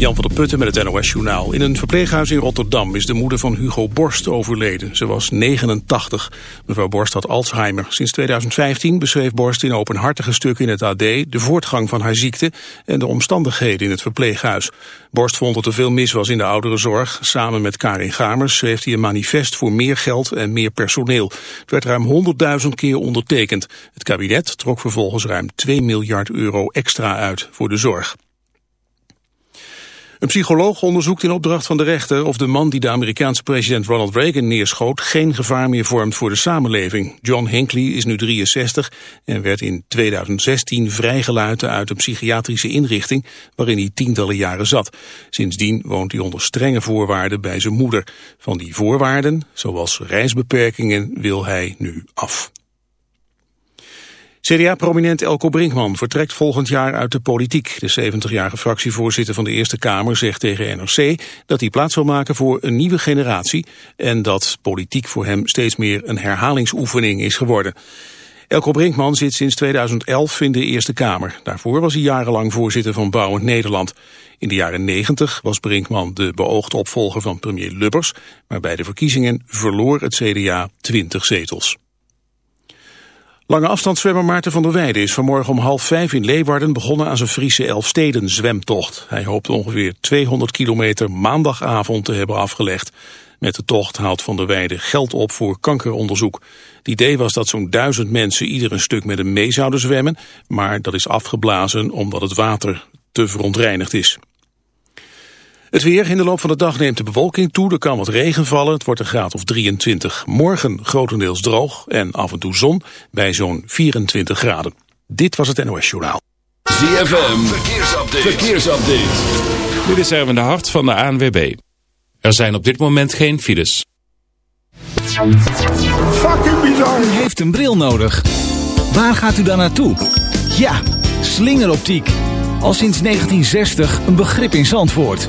Jan van der Putten met het NOS-journaal. In een verpleeghuis in Rotterdam is de moeder van Hugo Borst overleden. Ze was 89. Mevrouw Borst had Alzheimer. Sinds 2015 beschreef Borst in openhartige stukken in het AD... de voortgang van haar ziekte en de omstandigheden in het verpleeghuis. Borst vond dat er veel mis was in de ouderenzorg. Samen met Karin Gamers schreef hij een manifest voor meer geld en meer personeel. Het werd ruim 100.000 keer ondertekend. Het kabinet trok vervolgens ruim 2 miljard euro extra uit voor de zorg. Een psycholoog onderzoekt in opdracht van de rechter of de man die de Amerikaanse president Ronald Reagan neerschoot geen gevaar meer vormt voor de samenleving. John Hinckley is nu 63 en werd in 2016 vrijgelaten uit een psychiatrische inrichting waarin hij tientallen jaren zat. Sindsdien woont hij onder strenge voorwaarden bij zijn moeder. Van die voorwaarden, zoals reisbeperkingen, wil hij nu af. CDA-prominent Elko Brinkman vertrekt volgend jaar uit de politiek. De 70-jarige fractievoorzitter van de Eerste Kamer zegt tegen NRC dat hij plaats wil maken voor een nieuwe generatie en dat politiek voor hem steeds meer een herhalingsoefening is geworden. Elko Brinkman zit sinds 2011 in de Eerste Kamer. Daarvoor was hij jarenlang voorzitter van Bouwend Nederland. In de jaren 90 was Brinkman de beoogde opvolger van premier Lubbers, maar bij de verkiezingen verloor het CDA 20 zetels. Lange afstandszwemmer Maarten van der Weijden is vanmorgen om half vijf in Leeuwarden begonnen aan zijn Friese Elfsteden zwemtocht. Hij hoopt ongeveer 200 kilometer maandagavond te hebben afgelegd. Met de tocht haalt Van der Weijden geld op voor kankeronderzoek. Het idee was dat zo'n duizend mensen ieder een stuk met hem mee zouden zwemmen, maar dat is afgeblazen omdat het water te verontreinigd is. Het weer in de loop van de dag neemt de bewolking toe. Er kan wat regen vallen. Het wordt een graad of 23. Morgen grotendeels droog en af en toe zon bij zo'n 24 graden. Dit was het NOS Journaal. ZFM, verkeersupdate. verkeersupdate. Dit is Erwin de Hart van de ANWB. Er zijn op dit moment geen files. Fucking bizar. U heeft een bril nodig. Waar gaat u dan naartoe? Ja, slingeroptiek. Al sinds 1960 een begrip in Zandvoort.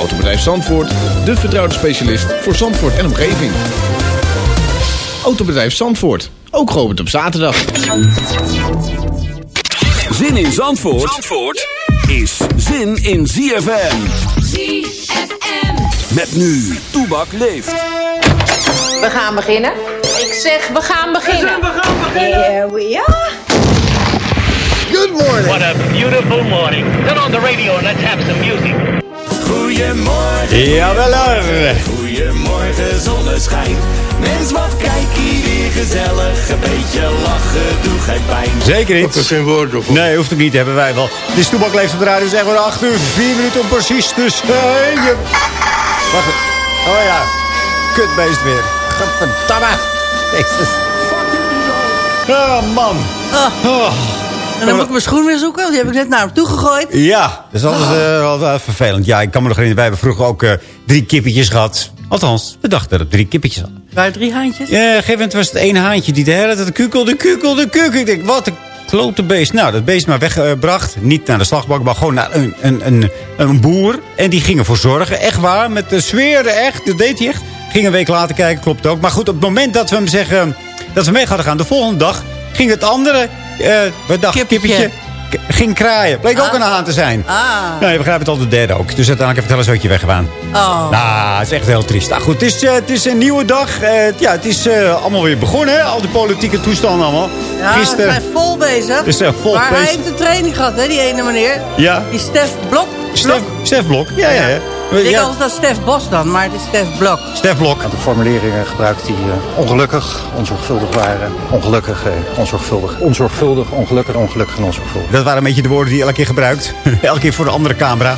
Autobedrijf Zandvoort, de vertrouwde specialist voor Zandvoort en omgeving. Autobedrijf Zandvoort, ook geopend op zaterdag. Zin in Zandvoort, Zandvoort is zin in ZFM. ZFM. Met nu, Toebak leeft. We gaan beginnen. Ik zeg, we gaan beginnen. We gaan beginnen. Here we are. Good morning. What a beautiful morning. Turn on the radio and let's have some music. Goedemorgen. Jawel hoor. Goedemorgen zonneschijn. Mens wat kijk hier weer gezellig. Een beetje lachen, doe geen pijn. Zeker niet. Dat is geen woord of Nee, hoeft ook niet. Hebben wij wel. Dit is Toebak leeft op de radio. Zeggen we 8 uur, 4 minuten om precies te zijn. Wacht. Oh ja. Kutbeest weer. Gadverdamme. Jezus. Oh man. Oh. En dan moet ik mijn schoen weer zoeken, want die heb ik net naar hem toe gegooid. Ja, dat is altijd eh, wel, wel vervelend. Ja, ik kan me nog herinneren. Wij hebben vroeger ook eh, drie kippetjes gehad. Althans, we dachten dat het drie kippetjes hadden. Waar drie haantjes? Ja, op een gegeven moment was het één haantje die de hele tijd kukelde, kukelde, kukelde. Ik denk, wat een klote beest. Nou, dat beest maar weggebracht. niet naar de slagbak, maar gewoon naar een, een, een, een boer. En die ging ervoor zorgen. Echt waar, met de sfeer, echt. Dat deed hij echt. Ging een week later kijken, klopt ook. Maar goed, op het moment dat we hem zeggen... dat we mee hadden gaan, de volgende dag... ging het andere... eh wat dacht Kippetje. kippetje k- ging kraaien. Bleek ook een haan te zijn. Ah. Nou, je begrijpt het al de derde ook. Dus uiteindelijk het hele zootje weggegaan. Oh. Nou, het is echt heel triest. Nou goed, het is, eh, het is een nieuwe dag. Eh, ja, het is allemaal weer begonnen, hè? Al die politieke toestanden allemaal. Ja, Gisteren... we zijn vol bezig. Zijn vol maar hij bezig. heeft een training gehad, hè, die ene meneer. Ja. Die Stef Blok. Stef, Stef Blok, ja, ja. ja. Ik denk Ja, altijd dat Stef Bos dan, maar het is Stef Blok. Stef Blok. De formuleringen gebruikt die eh, ongelukkig, onzorgvuldig waren. Ongelukkig, eh, onzorgvuldig. Onzorgvuldig, ongelukkig, ongelukkig en onzorgvuldig. Dat waren een beetje de woorden die hij elke keer gebruikt. elke keer voor de andere camera.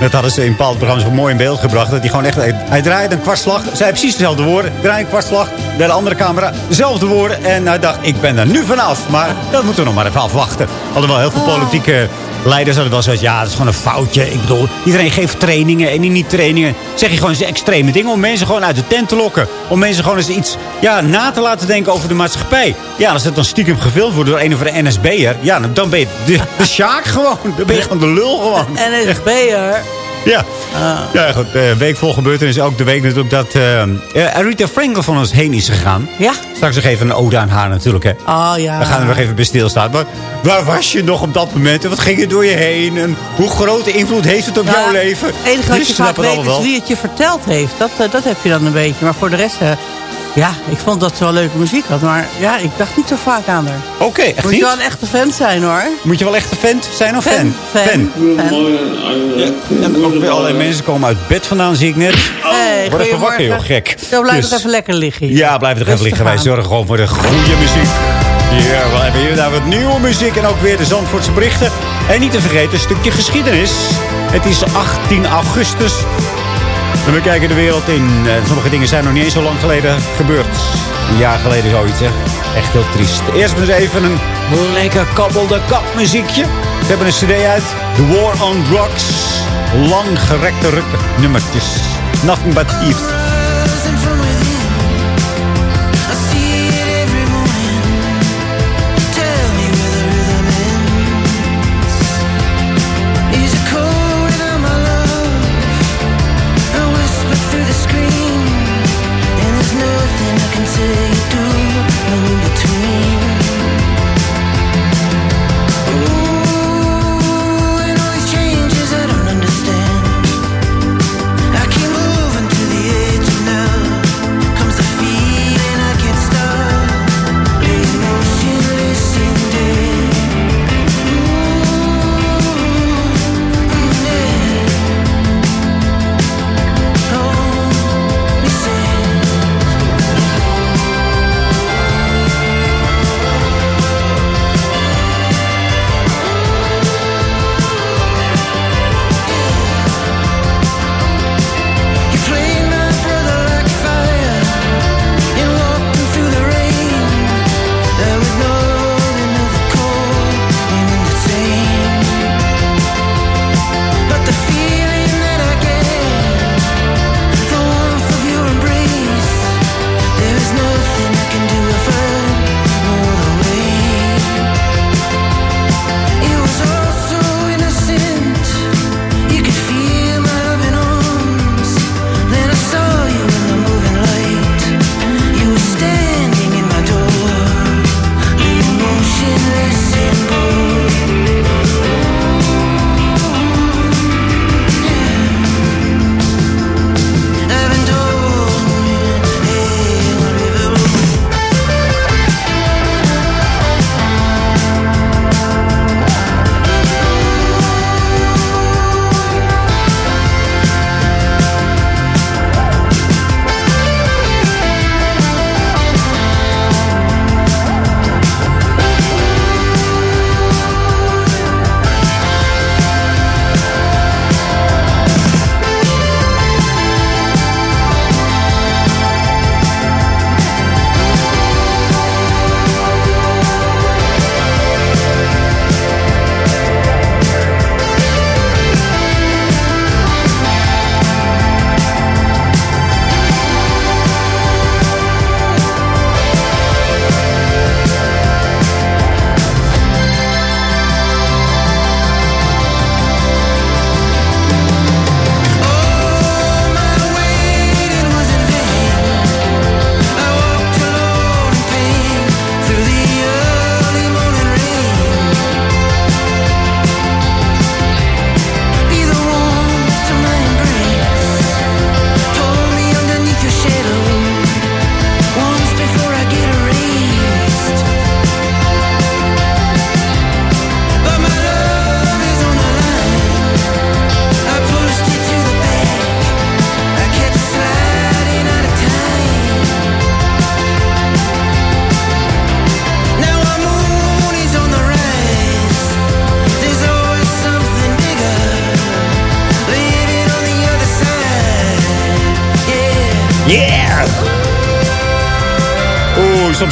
Dat hadden ze in bepaalde programma's wel mooi in beeld gebracht. Dat hij gewoon echt... Hij, draaide een kwartslag. Zei precies dezelfde woorden. Draai een kwartslag. Bij de andere camera. Dezelfde woorden. En hij dacht, ik ben er nu vanaf. Maar dat moeten we nog maar even afwachten. Alhoewel heel veel politieke leiders hadden wel zoiets. Ja, dat is gewoon een foutje. Ik bedoel, iedereen geeft trainingen. En die niet trainingen zeg je gewoon eens extreme dingen. Om mensen gewoon uit de tent te lokken. Om mensen gewoon eens iets ja, na te laten denken over de maatschappij. Ja, als het dan stiekem gevuld wordt door een of andere NSB'er. Ja, dan ben je de, de Sjaak gewoon. Dan ben je gewoon de lul gewoon. NSB'er. Ja, ja goed. De week vol gebeurtenis is ook de week natuurlijk dat eh eh, Aretha Franklin van ons heen is gegaan. Ja. Straks nog even een ode aan haar natuurlijk. Hè. Oh ja. We gaan er nog even bij stilstaan. Maar waar was je nog op dat moment? En wat ging er door je heen? En hoe grote invloed heeft het op jouw leven? Het enige wat je snap vaak weet is wie het je verteld heeft. Dat, eh, dat heb je dan een beetje. Maar voor de rest, eh, ja, ik vond dat ze wel leuke muziek had. Maar ja, ik dacht niet zo vaak aan haar. Oké, echt Moet niet? je wel een echte fan zijn hoor. Moet je wel echt een fan zijn of fan? Fan. Fan. Ja, en ook weer allerlei mensen komen uit bed vandaan, zie ik net. Hey, Word even wakker, joh, gek. Zo blijf Dus- toch even lekker liggen. hier. Ja, blijf er even liggen. Wij zorgen gewoon voor de goede muziek. Ja, we hebben hier nou wat nieuwe muziek en ook weer de Zandvoortse berichten. En niet te vergeten, een stukje geschiedenis. Het is 18 augustus. We kijken de wereld in. Eh, sommige dingen zijn nog niet eens zo lang geleden gebeurd. Een jaar geleden zoiets, hè. Echt heel triest. Eerst maar eens even een lekker kabbelde kapmuziekje. We hebben een cd uit. The War on Drugs. Lang gerekte rukke nummertjes. Nothing but Eve.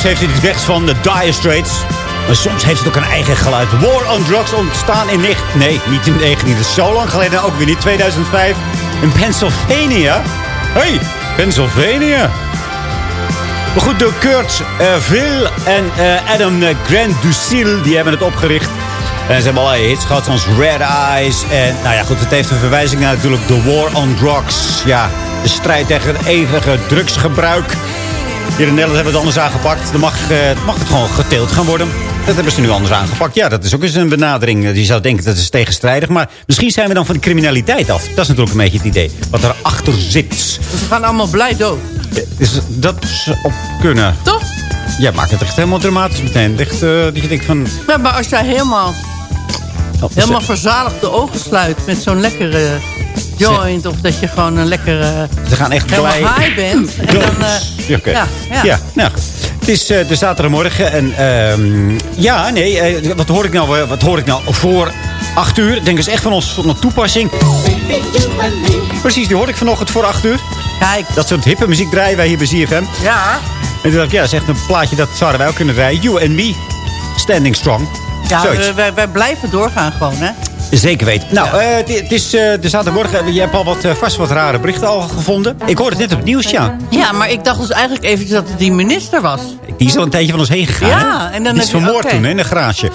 Soms heeft het iets wegs van de Dire Straits. Maar soms heeft het ook een eigen geluid. War on Drugs ontstaan in... Nee, niet in 19. Dat zo lang geleden. Ook weer niet. 2005. In Pennsylvania. Hey, Pennsylvania. Maar goed, door Kurt eh, Vil en eh, Adam eh, Grant Ducil, die hebben het opgericht. En ze hebben allerlei hits gehad, zoals Red Eyes. En nou ja, goed, het heeft een verwijzing naar natuurlijk The War on Drugs. Ja, de strijd tegen het eeuwige drugsgebruik. Hier in Nederland hebben we het anders aangepakt. Dan mag, eh, mag het gewoon geteeld gaan worden. Dat hebben ze nu anders aangepakt. Ja, dat is ook eens een benadering. Je zou denken dat is tegenstrijdig. Maar misschien zijn we dan van de criminaliteit af. Dat is natuurlijk een beetje het idee. Wat erachter zit. Dus we gaan allemaal blij dood. Is dat zou op kunnen? Toch? Ja, maakt het echt helemaal dramatisch meteen. Echt, eh, dat je denkt van... Ja, maar als jij helemaal, helemaal verzadigd de ogen sluit met zo'n lekkere joint... of dat je gewoon een lekkere Ze gaan echt blij. high bent... En dan, eh, Ja, ja, ja. ja, nou. Het is eh, de zaterdagmorgen en ehm, ja, nee, eh, wat, hoor ik nou, eh, wat hoor ik nou voor acht uur? Denk is echt van ons van een toepassing. Precies, die hoorde ik vanochtend voor acht uur. Kijk. Dat soort hippe muziek draaien wij hier bij ZFM. Ja. En toen dacht ik, ja, dat is echt een plaatje dat zouden wij ook kunnen draaien. You and me, standing strong. Ja, wij, wij blijven doorgaan gewoon, hè? Zeker weten. Nou, eh, het, is eh, de zaterdagmorgen. Je hebt al wat, eh, vast wat rare berichten al gevonden. Ik hoorde het net op het nieuws, ja. Ja, maar ik dacht dus eigenlijk eventjes dat het die minister was. Die is al een tijdje van ons heen gegaan. Ja, hè? en dan Die is vermoord toen hè, in een garage.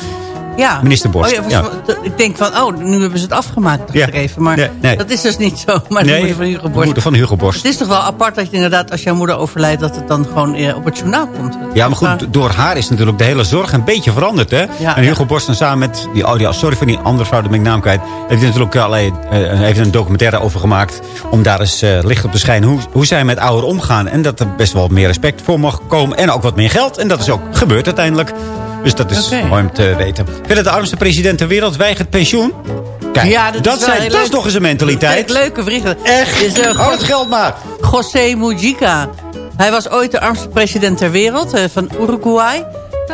Ja. Minister Borst, Oh, ja, Ik denk van, oh, nu hebben ze het afgemaakt. Ja. even. Maar Nee, nee. dat is dus niet zo. Maar de Nee, moeder van Hugo de Borst. moeder van Hugo Borst. Het is toch wel apart dat je inderdaad, als jouw moeder overlijdt... dat het dan gewoon eh, op het journaal komt. Ja, maar goed, door haar is natuurlijk de hele zorg een beetje veranderd, hè? Ja, en Hugo Borst dan samen met die, oh, ja, sorry voor die andere vrouw, daar ben ik naam kwijt. Heeft hij natuurlijk allerlei, eh, heeft een documentaire over gemaakt. Om daar eens eh, licht op te schijnen hoe, hoe zij met ouderen omgaan. En dat er best wel meer respect voor mag komen. En ook wat meer geld. En dat is ook gebeurd uiteindelijk. Dus dat is mooi om te weten. Verder de armste president ter wereld weigert pensioen. Kijk, Ja, dat dat, is zijn, dat is toch eens een mentaliteit. Kijk, leuke berichten. Echt? Is, eh, Hou het geld maar. José Mujica. Hij was ooit de armste president ter wereld eh, van Uruguay.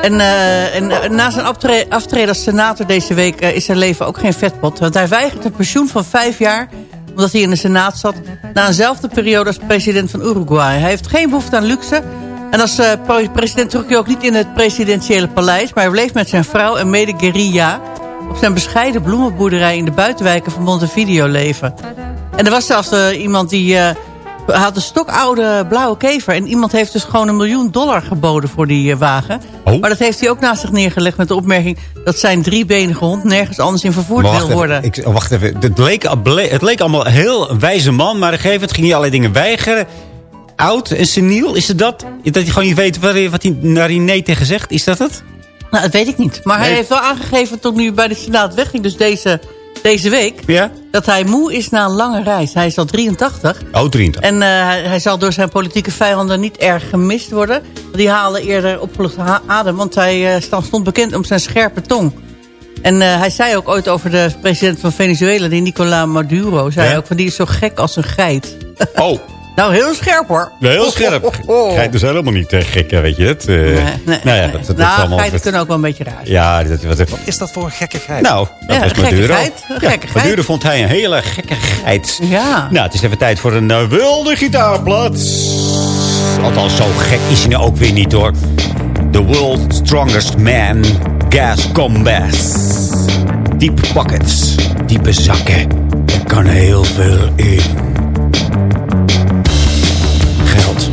En, eh, en eh, na zijn aftre- aftreden als senator deze week eh, is zijn leven ook geen vetpot. Want hij weigert een pensioen van vijf jaar omdat hij in de senaat zat... na eenzelfde periode als president van Uruguay. Hij heeft geen behoefte aan luxe... En als eh, pre- president trok hij ook niet in het presidentiële paleis... maar hij bleef met zijn vrouw en mede-guerilla... op zijn bescheiden bloemenboerderij in de buitenwijken van Montevideo leven. En er was zelfs eh, iemand die eh, had een stokoude blauwe kever... en iemand heeft dus gewoon een miljoen dollar geboden voor die wagen. Oh. Maar dat heeft hij ook naast zich neergelegd met de opmerking... dat zijn driebenige hond nergens anders in vervoerd wil worden. ik, oh, wacht even. Het leek, het leek allemaal heel wijze man, maar op een gegeven moment ging hij allerlei dingen weigeren. Oud en seniel, is het dat? Dat hij gewoon niet weet wat hij, wat hij naar tegen zegt? Is dat het? Nou, dat weet ik niet. Maar hij heeft wel aangegeven tot nu bij de Senaat wegging... dus deze, deze week... Ja? dat hij moe is na een lange reis. Hij is al 83. Oh, 23. En eh, hij, hij zal door zijn politieke vijanden niet erg gemist worden. Die halen eerder ha- adem, want hij eh, stond bekend om zijn scherpe tong. En eh, hij zei ook ooit over de president van Venezuela, die Nicolás Maduro... zei Ja? ook van die is zo gek als een geit. Oh, nou, heel scherp hoor. heel scherp. Geit is helemaal niet eh, gek, weet je het? Eh, Nee, nee, nou ja, nee. dat, dat, nou, is allemaal... geiten kunnen ook wel een beetje raar zijn. Ja, dat, wat, wat is dat voor een gekke geit? Nou, dat Ja, was Maduro. geit, een Ja, gekke geit. Maduro vond hij een hele gekke geit. Ja. Nou, het is even tijd voor een eh, wilde gitaarplaats. Althans, zo gek is hij nou ook weer niet, hoor. The World's Strongest Man, Gas Combas. Deep pockets, diepe zakken. Er kan heel veel in. Geld.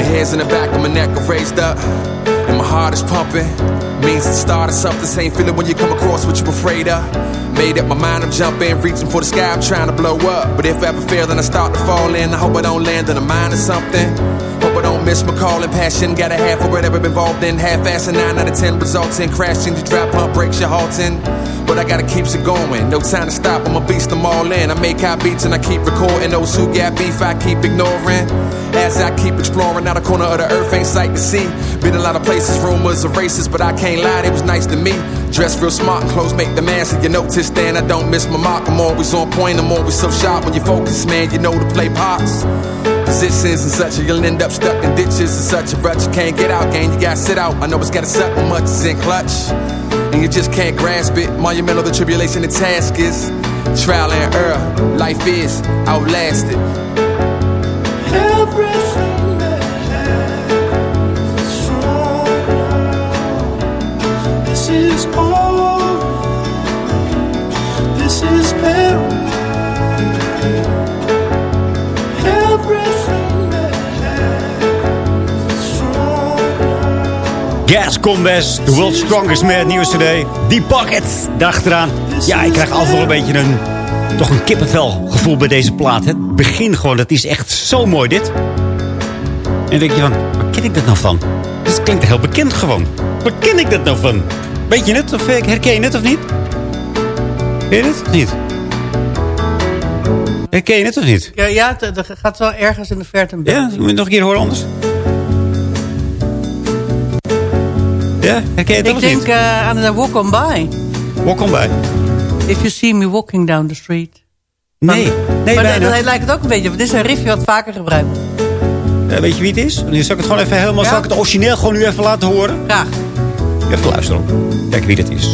The hairs in the back of my neck are raised up and my heart is pumping, means the start of something. Same feeling when you come across what you're afraid of. Made up my mind, I'm jumping, reaching for the sky, I'm trying to blow up. But if I ever fail, then I start to fall in. I hope I don't land in a mine or something. Hope I don't miss my call and passion. Got a half of whatever involved in. Half ass and 9 out of 10 results in crashing. You drop pump, breaks your halting. But I gotta keep it going. No time to stop, I'm a beast, I'm all in. I make high beats and I keep recording. Those who got beef, I keep ignoring. As I keep exploring, out a corner of the earth ain't sight to see. Been a lot of places, rumors of races, but I can't lie, it was nice to me. Dressed real smart clothes make the man, so you notice then I don't miss my mark. I'm always on point, I'm always so sharp. When you focus, man, you know to play parts. Positions and such, you'll end up stuck in ditches and such a rut. You can't get out, gang, you gotta sit out. I know it's gotta suck when much is in clutch. And you just can't grasp it. Monumental the tribulation, the task is. Trial and error, life is outlasted. Gas Combest, The World's Strongest Man, nieuwe cd. Die Bucket, daarachteraan. Ja, ik krijg altijd wel een beetje een... Toch een kippenvel gevoel bij deze plaat. Het begin gewoon, dat is echt zo mooi dit. En dan denk je van, waar ken ik dat nou van? Dit klinkt heel bekend gewoon. Waar ken ik dat nou van? Weet je het? Of eh, herken je het of niet? Ken je het of niet? Herken je het of niet? Ja, ja het- gaat wel ergens in de verte Ja, moet je het nog een keer horen anders? Ja, herken je het Ik of denk eh, aan de Walk On By. Walk on by. If you see me walking down the street. Nee, nee maar bijna. dat, dat lijkt het ook een beetje. want Dit is een riffje wat vaker gebruikt weet je wie het is? Nu zal ik het gewoon even helemaal... Ja? Zal ik het origineel gewoon nu even laten horen? Graag. Even luisteren. Kijk wie dat is.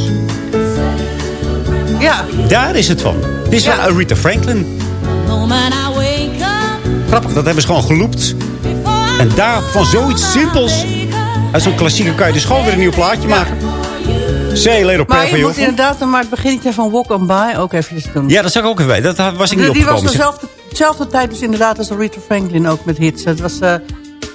Ja. Daar is het van. Het is Ja. van Aretha Franklin. Grappig, dat hebben ze gewoon geloopt. En daar van zoiets simpels... Uit zo'n klassieker kan je dus gewoon weer een nieuw plaatje maken. Say Little Maar Prayer for je moet inderdaad maar het beginnetje van Walk On By ook even doen. Ja, dat zag ik ook even bij. Dat was ik niet die, die was opgekomen. dezelfde, dezelfde tijd dus inderdaad als Rita Franklin ook met hits. Het was eh,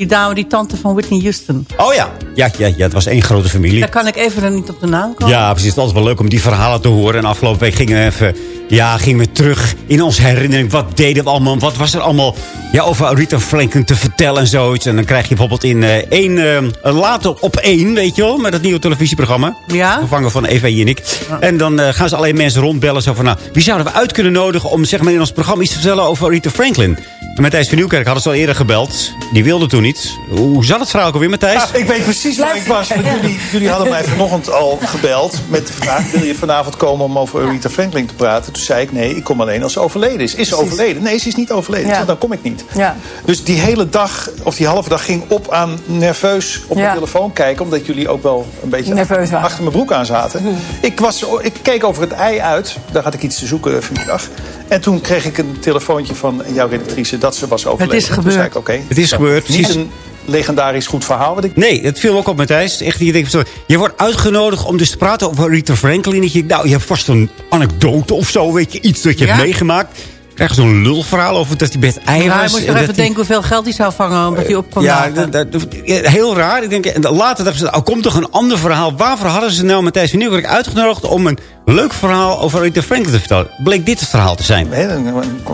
die dame, die tante van Whitney Houston. Oh ja. Ja, ja, ja, het was één grote familie. Daar kan ik even er niet op de naam komen. Ja, precies. Het is altijd wel leuk om die verhalen te horen. En afgelopen week gingen we even... Ja, gingen we terug in onze herinnering. Wat deden we allemaal? Wat was er allemaal ja, over Rita Franklin te vertellen en zoiets? En dan krijg je bijvoorbeeld in eh één... eh, later op één, weet je wel? Met het nieuwe televisieprogramma. Ja. Gevangen van Eva en ik. En dan eh, gaan ze alleen mensen rondbellen. Zo van, nou, wie zouden we uit kunnen nodigen... om zeg maar, in ons programma iets te vertellen over Rita Franklin? Matthijs van Nieuwkerk hadden ze al eerder gebeld. Die wilde toen niet. Hoe zat het verhaal ook alweer, Matthijs? Ja, ik weet precies waar ik was. Want jullie, jullie hadden mij vanochtend al gebeld met de vraag... wil je vanavond komen om over Aretha Franklin te praten? Toen zei ik, nee, ik kom alleen als ze overleden is. Is ze overleden? Nee, ze is niet overleden. Ja. Dan kom ik niet. Ja. Dus die hele dag, of die halve dag, ging op aan nerveus op Ja. mijn telefoon kijken. Omdat jullie ook wel een beetje Nerveus achter, waren. achter mijn broek aan zaten. Ik, was, ik keek over het ei uit. Daar had ik iets te zoeken vanmiddag. En toen kreeg ik een telefoontje van jouw redactrice dat ze was overleden. is gebeurd. Het is Nou, gebeurd, Niet precies. een legendarisch goed verhaal. Wat ik Nee, het viel ook op, Matthijs. Echt, je, denkt, je wordt uitgenodigd om dus te praten over Rita Franklin. Dat je, nou, je hebt vast een anekdote of zo, weet je. Iets dat je Ja. hebt meegemaakt. Je zo'n lulverhaal over dat hij best ei Ja, hij was. moest dat even denken hoeveel geld hij zou vangen... omdat hij op kon Ja, heel raar. Ik denk, en later dachten ze, oh, komt toch een ander verhaal. Waarvoor hadden ze nou Matthijs van Nieuwkerk uitgenodigd... om een leuk verhaal over Rita Franklin te vertellen? Bleek dit het verhaal te zijn.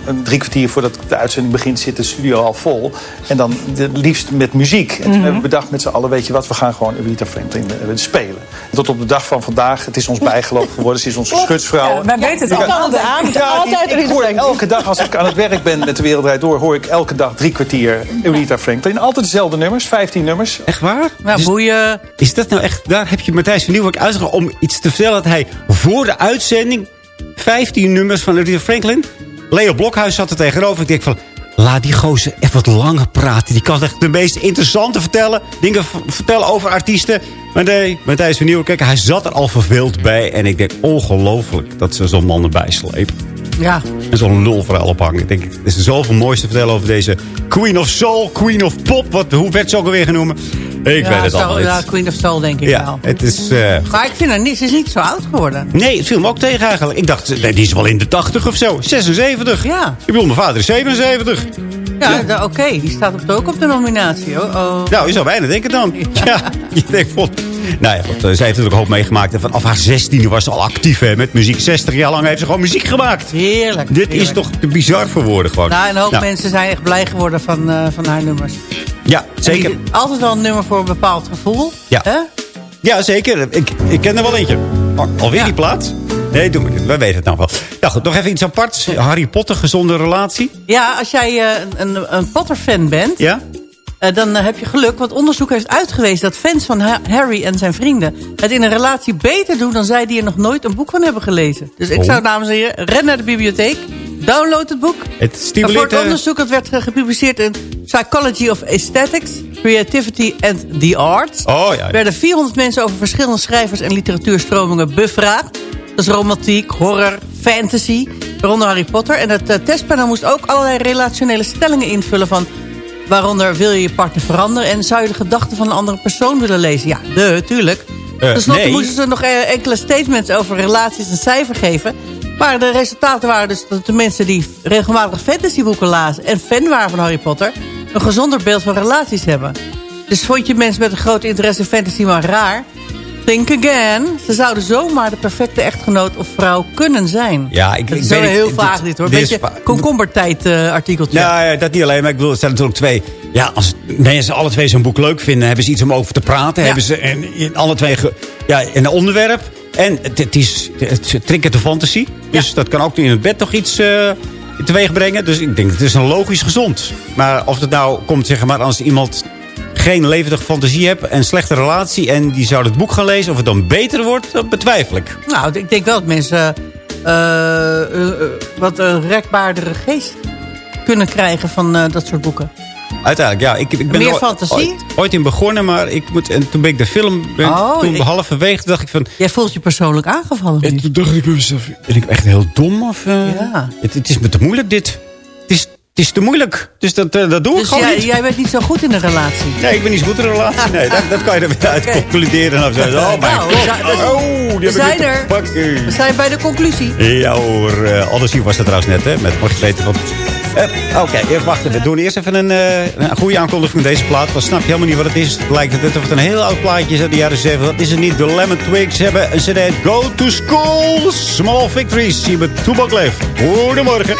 Een, drie kwartier voordat de uitzending begint zit de studio al vol. En dan liefst met muziek. En toen hebben we bedacht met z'n allen, weet je wat, we gaan gewoon Rita Franklin eh, spelen. En tot op de dag van vandaag, het is ons bijgeloof geworden. Ze is onze schutsvrouw. Ja, wij weten het Ik- allemaal. De avond Ja, altijd ik, ik hoor elke dag, als ik aan het werk ben met de Wereldrijd Door... hoor ik elke dag drie kwartier Rita Franklin. Altijd dezelfde nummers, 15 nummers. Echt waar? Ja, Dus- boeien. Is dat nou echt... Daar heb je Matthijs van Nieuwkerk uitgenodigd om iets te vertellen... dat hij voor de uitzending 15 nummers van Rita Franklin... Leo Blokhuis zat er tegenover. Ik denk van... Laat die gozer even wat langer praten. Die kan echt de meest interessante vertellen. Dingen vertellen over artiesten. Maar nee, Matthijs van Nieuwkerk, hij zat er al verveeld bij. En ik denk, ongelooflijk dat ze zo'n man erbij slepen. Ja. En zo'n lulverhaal ophangen. Ik denk, er is zoveel moois te vertellen over deze Queen of Soul, Queen of Pop. Wat, hoe werd ze ook alweer genoemd? Ik ja, weet het al. Ja, Queen of Soul denk ik Ja, wel. het is... eh, Maar ik vind haar niet, ze is niet zo oud geworden. nee, het viel me ook tegen eigenlijk. Ik dacht, nee, die is wel in de 80 of zo. 76. Ja. Ik bedoel, mijn vader is 77. Ja, oké, die staat op ook op de nominatie. Oh, oh. Nou, je zou bijna denken dan. Ja, je denkt vol. Nou ja, eh, zij heeft natuurlijk een hoop meegemaakt. En vanaf haar 16 was ze al actief hè, met muziek. 60 jaar lang heeft ze gewoon muziek gemaakt. Heerlijk. Dit is toch te bizar voor woorden gewoon. Nou, en een hoop Nou, mensen zijn echt blij geworden van, eh, van haar nummers. Ja, zeker. die- altijd wel een nummer voor een bepaald gevoel. Ja. Hè? Ja, zeker. Ik, ik ken er wel eentje. Alweer die plaat? Nee, doe maar niet. Wij weten het nou wel. Nou goed, nog even iets aparts. Harry Potter, gezonde relatie. Ja, als jij eh, een, een Potter-fan bent, Ja? Eh, dan eh, heb je geluk. Want onderzoek heeft uitgewezen dat fans van Ha- Harry en zijn vrienden... het in een relatie beter doen dan zij die er nog nooit een boek van hebben gelezen. Dus ik Oh. zou, dames en heren, ren naar de bibliotheek. Download het boek. Het En voor stimuleert... het eh, onderzoek dat werd gepubliceerd in Psychology of Aesthetics, Creativity and the Arts... Oh ja. werden 400 mensen over verschillende schrijvers en literatuurstromingen bevraagd. Dat is romantiek, horror, fantasy, waaronder Harry Potter. En het eh, testpanel moest ook allerlei relationele stellingen invullen van... waaronder wil je je partner veranderen... en zou je de gedachten van een andere persoon willen lezen? Ja, de, tuurlijk. Eh, Ten slotte nee. moesten ze nog eh, enkele statements over relaties een cijfer geven. Maar de resultaten waren dus dat de mensen die regelmatig fantasyboeken lazen... en fan waren van Harry Potter... een gezonder beeld van relaties hebben. Dus vond je mensen met een groot interesse in fantasy maar raar... Think again. Ze zouden zomaar de perfecte echtgenoot of vrouw kunnen zijn. Ja, ik, Dat ik is wel heel vaag dit hoor. is Beetje komkommertijd eh, artikeltje. Nou ja, dat niet alleen. Maar ik bedoel, er zijn natuurlijk twee... Ja, als mensen alle twee zo'n boek leuk vinden... hebben ze iets om over te praten. Hebben ze en, in alle twee ge- ja, een onderwerp. En het, het is het de fantasie. Dus dat kan ook in het bed toch iets eh teweeg brengen. Dus ik denk, het is een logisch gezond. Maar of het nou komt, zeg maar, als iemand geen levendige fantasie hebt... en een slechte relatie en die zou het boek gaan lezen... of het dan beter wordt, dat betwijfel ik. Nou, ik denk wel dat mensen eh, eh, eh, wat een rekbaardere geest kunnen krijgen van dat soort boeken. Uiteindelijk, ja. Ik, ik ben Meer er ooit- fantasie? Ooit, ooit in begonnen, maar ik moet, en toen ben ik de film... Ben, Oh, toen ik- halverwege dacht ik van... Jij voelt je persoonlijk aangevallen. En toen dacht ik bij mezelf, ben ik echt heel dom? Of, Ja. het, het is me te moeilijk dit. Het is, het is te moeilijk. Dus dat, eh, dat doe ik Dus gewoon jij, niet. jij bent niet zo goed in een relatie. Nee, ik ben niet zo goed in een relatie. Nee, dat, dat kan je er weer uit concluderen. Of zo. Oh mijn Nou, god. we zijn- Oh, die we zijn er. We zijn bij de conclusie. Ja hoor, uh, alles hier was het trouwens net, hè. Met je weten van... Eh, Oké, even wachten. We doen eerst even een, eh, een goede aankondiging van deze plaat. Dan snap je helemaal niet wat het is. Het lijkt net of het een heel oud plaatje is uit de jaren 70. Dat is het niet. De Lemon Twigs hebben een cd Go to School. Small Victories. Hier met Toebak Leef. Goedemorgen.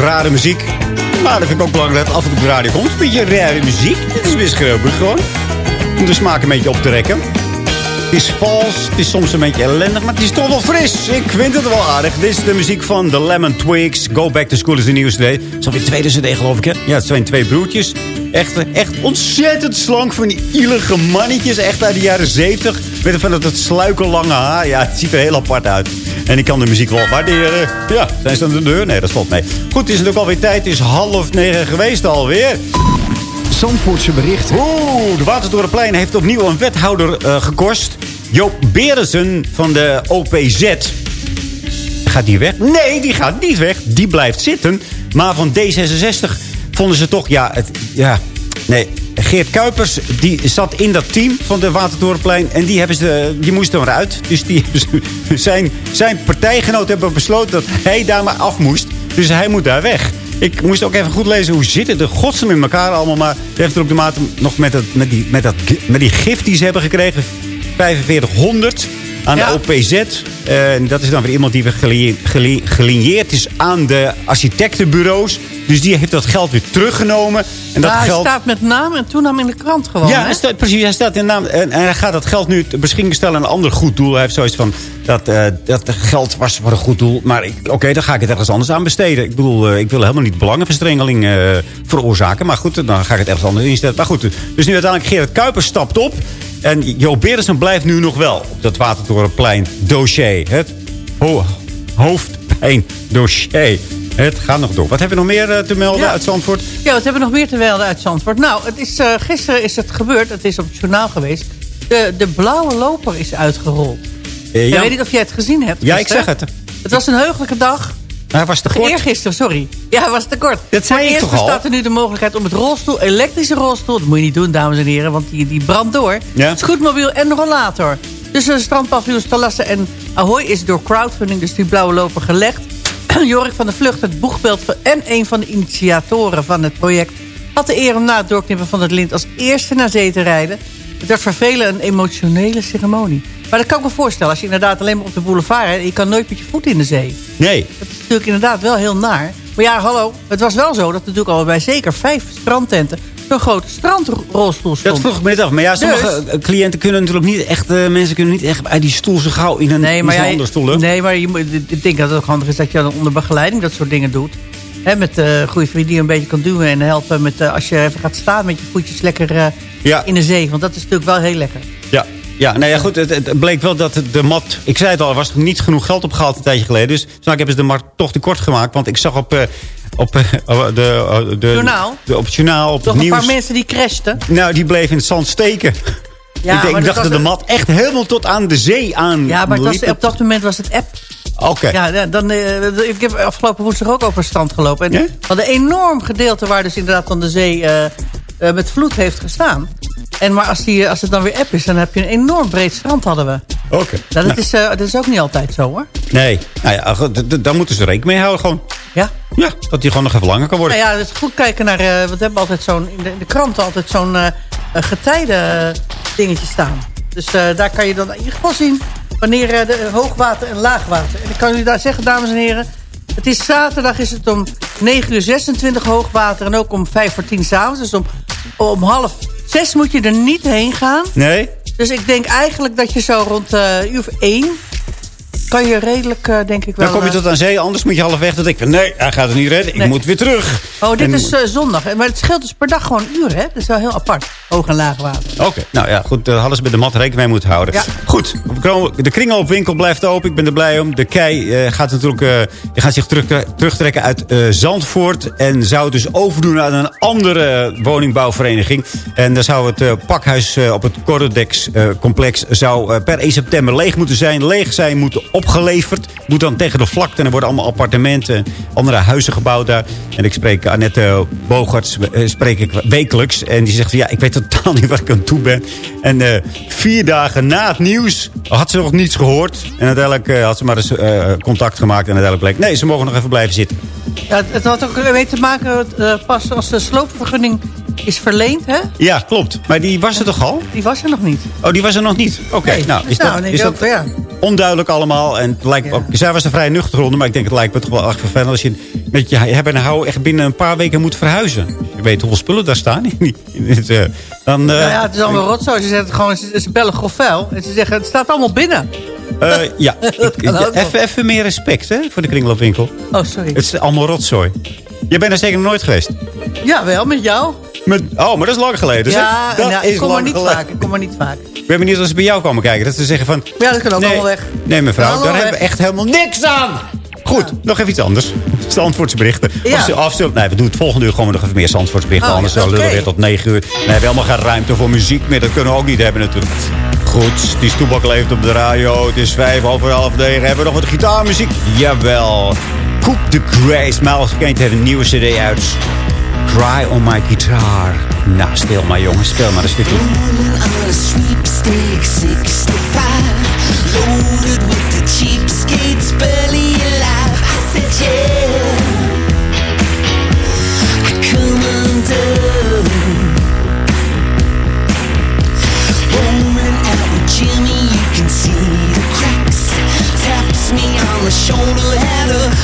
Rare muziek. Maar dat vind ik ook belangrijk dat af en toe op de radio komt. Een beetje rare muziek. Dit is best grappig gewoon. Om de smaak een beetje op te rekken. Het is vals, het is soms een beetje ellendig, maar het is toch wel fris. Ik vind het wel aardig. Dit is de muziek van The Lemon Twigs. Go Back to School is de nieuwste CD. Het is alweer de tweede CD geloof ik, hè? Ja, het zijn twee broertjes. Echt, echt ontzettend slank van die ielige mannetjes. Echt uit de jaren zeventig. Met van dat, dat sluikerlange haar. Ja, het ziet er heel apart uit. En ik kan de muziek wel waarderen. Ja, zijn ze aan de deur? Nee, dat valt mee. Goed, het is natuurlijk alweer tijd. Het is half negen geweest alweer. Zandvoortse berichten. Oeh, de Watertorenplein heeft opnieuw een wethouder eh, gekost. Joop Berensen van de OPZ. Gaat die weg? Nee, die gaat niet weg. Die blijft zitten. Maar van D66 vonden ze toch... Ja, het, ja nee. Geert Kuipers die zat in dat team van de Watertorenplein. En die, hebben ze, die moest er maar uit. Dus die, zijn, zijn partijgenoten hebben besloten dat hij daar maar af moest. Dus hij moet daar weg. Ik moest ook even goed lezen hoe zitten de godsem in elkaar allemaal. Maar heeft er ook de mate nog met, het, met, die, met, dat, met die gift die ze hebben gekregen. 4500 aan Ja. de OPZ. En dat is dan weer iemand die weer gelineerd is aan de architectenbureaus. Dus die heeft dat geld weer teruggenomen. En dat hij geld... staat met naam en toenam in de krant gewoon. Ja, hij staat, precies. Hij staat in naam. En, en hij gaat dat geld nu ter beschikking stellen aan een ander goed doel. Hij heeft zoiets van, dat, eh, dat geld was voor een goed doel. Maar oké, dan ga ik het ergens anders aan besteden. Ik bedoel, eh, ik wil helemaal niet belangenverstrengeling eh, veroorzaken. Maar goed, dan ga ik het ergens anders instellen. Maar goed, dus nu uiteindelijk Gerrit Kuipers stapt op. En Jo Berensen blijft nu nog wel op dat Watertorenplein dossier. Het ho hoofdpijn dossier. Het gaat nog door. Wat hebben we nog meer eh, te melden Ja. uit Zandvoort? Ja, wat hebben we nog meer te melden uit Zandvoort? Nou, het is, eh, gisteren is het gebeurd. Het is op het journaal geweest. De, de blauwe loper is uitgerold. Ik ja, weet niet of jij het gezien hebt. ja ik zeg het. Het was een heugelijke dag. Hij was te kort. Eergisteren, sorry. Ja, het was te kort. Dat zei Maar ik toch al? bestaat er nu de mogelijkheid om het rolstoel, elektrische rolstoel... dat moet je niet doen, dames en heren, want die, die brandt door. Ja. Scootmobiel en rollator. Tussen strandpaviljoens Talassen en Ahoy is door crowdfunding... dus die blauwe loper gelegd. Jorik van der Vlucht, het boegbeeld en een van de initiatoren van het project... had de eer om na het doorknippen van het lint als eerste naar zee te rijden. Het werd voor velen een emotionele ceremonie. Maar dat kan ik me voorstellen, als je inderdaad alleen maar op de boulevard rijdt... je kan nooit met je voet in de zee. Nee. Dat is natuurlijk inderdaad wel heel naar. Maar ja, hallo, het was wel zo dat natuurlijk al bij zeker vijf strandtenten... zo'n grote strandrolstoel stond. Dat vroeg ik me net af. Maar ja, sommige Dus- eh, cliënten kunnen natuurlijk niet echt... eh, mensen kunnen niet echt uit die stoel zo gauw in een, Nee, maar jij- stoel. hè? Nee, maar je, ik denk dat het ook handig is dat je dan onder begeleiding dat soort dingen doet. Met eh goede vrienden die een beetje kan duwen en helpen met als je even gaat staan met je voetjes lekker Ja. in de zee. Want dat is natuurlijk wel heel lekker. Ja. Ja, nou ja, goed. Het, het bleek wel dat de mat... Ik zei het al, er was niet genoeg geld opgehaald een tijdje geleden. Dus toen hebben ze de mat toch te kort gemaakt. Want ik zag op, op, eh, de, eh, de, Journaal? de- op het journaal, op Toch het een nieuws... paar mensen die crashten. Nou, die bleven in het zand steken. Ja, ik denk, ik dacht dat de mat echt helemaal tot aan de zee aan Ja, maar was, op dat moment was het app. Oké. Ja, ja, dan, eh, ik heb afgelopen woensdag ook over het strand gelopen. En Ja? we hadden een enorm gedeelte waar dus inderdaad dan de zee eh, eh, met vloed heeft gestaan. En maar als, die, als het dan weer app is, dan heb je een enorm breed strand hadden we. Oké. Nou, dat, is, eh, dat is ook niet altijd zo hoor. Nee. Nou ja, daar moeten ze rekening mee houden gewoon. Ja? Ja, dat die gewoon nog even langer kan worden. Nou ja, dus goed kijken naar... want we hebben altijd zo'n... In de, in de kranten altijd zo'n eh getijden dingetje staan. Dus daar kan je dan in ieder geval zien... wanneer de hoogwater en laagwater. En ik kan u daar zeggen, dames en heren... Het is zaterdag is het om 9 uur 26 hoogwater... en ook om 5 voor 10 s'avonds. Dus om, om half 6 moet je er niet heen gaan. Nee? Dus ik denk eigenlijk dat je zo rond eh uur of 1... kan je redelijk, eh, denk ik wel... Dan kom je eh, tot aan zee, anders moet je halfweg. Dat ik nee, hij gaat het niet redden. Ik moet weer terug. Oh, dit En- is eh, zondag. Maar het scheelt dus per dag gewoon een uur, hè? Dat is wel heel apart. Hoog en laag water. Oké, nou ja, goed. Daar hadden ze bij de mat rekening mee moeten houden. Ja. Goed, de kringloopwinkel blijft open. Ik ben er blij om. De kei gaat natuurlijk die gaat zich terug, terugtrekken uit Zandvoort. En zou dus overdoen aan een andere woningbouwvereniging. En dan zou het pakhuis op het Corodex-complex... zou eh, per 1 september leeg moeten zijn. Leeg zijn, moeten opgeleverd. Moet dan tegen de vlakte. En er worden allemaal appartementen en andere huizen gebouwd daar. En ik spreek Annette Bogarts, eh, spreek ik wekelijks. En die zegt ja, ik weet totaal niet waar ik aan toe ben. En eh, vier dagen na het nieuws had ze nog niets gehoord. En uiteindelijk eh, had ze maar eens contact gemaakt. En uiteindelijk bleek, nee, ze mogen nog even blijven zitten. Ja, het- had ook mee te maken pas als de sloopvergunning is verleend, hè? Ja, klopt. Maar die was er toch al? Die was er nog niet. Oh, die was er nog niet? Oké, Nee, nou, is nou, dat... Is dat ja. onduidelijk allemaal. En het lijkt ook, zij was een vrij nuchter onder. Maar ik denk het lijkt me toch wel echt vervelend als je met je hebben en houden echt binnen een paar weken moet verhuizen. Je weet hoeveel spullen daar staan. in eh, dan, eh, Nou ja, het is allemaal rotzooi. Ze, zeggen gewoon, ze, ze bellen grof vuil. En ze zeggen, het staat allemaal binnen. eh, ja, even, even meer respect hè, voor de kringloopwinkel. Oh, sorry. Het is allemaal rotzooi. Jij bent er zeker nog nooit geweest. Ja, wel, met jou. Met, oh, maar dat is lang geleden. zeg. ja, dat nou, is ik kom er lang niet geleden. vaak. Ik kom er niet vaak. Ik ben benieuwd als ze bij jou komen kijken. Dat ze zeggen van... Ja, dat kan ook nee, allemaal weg. Nee, mevrouw, daar hebben we echt helemaal niks aan. Goed, nog even iets anders. Zandvoortsberichten. Ja. Of ze nee, we doen het volgende uur gewoon nog even meer Zandvoortsberichten. Oh, anders dan lullen we weer tot 9 uur. Dan hebben we helemaal geen ruimte voor muziek meer. Dat kunnen we ook niet hebben natuurlijk. Goed, die stoebak leeft op de radio. Het is vijf over half negen. Hebben we nog wat gitaarmuziek? Jawel. Cook the Grace. Miles Kent heeft een nieuwe cd uit. Cry on my guitar. Nou, speel maar jongens. Speel maar een stukje. on a sweepstake 65 Loaded with the cheapskates barely alive I said yeah I come undone Rolling out with Jimmy You can see the cracks Taps me on the shoulder Had a